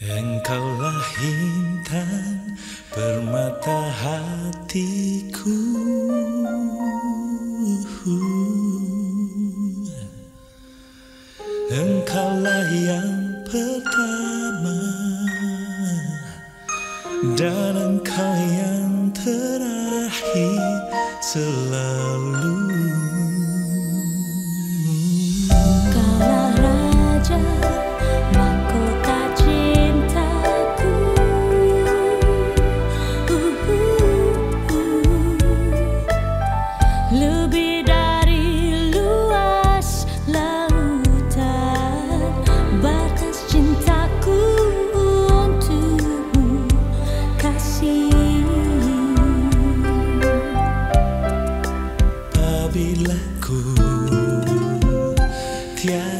Engkaulah intan permata hatiku. Engkaulah yang pertama Dan engkau yang terakhir selalu 天。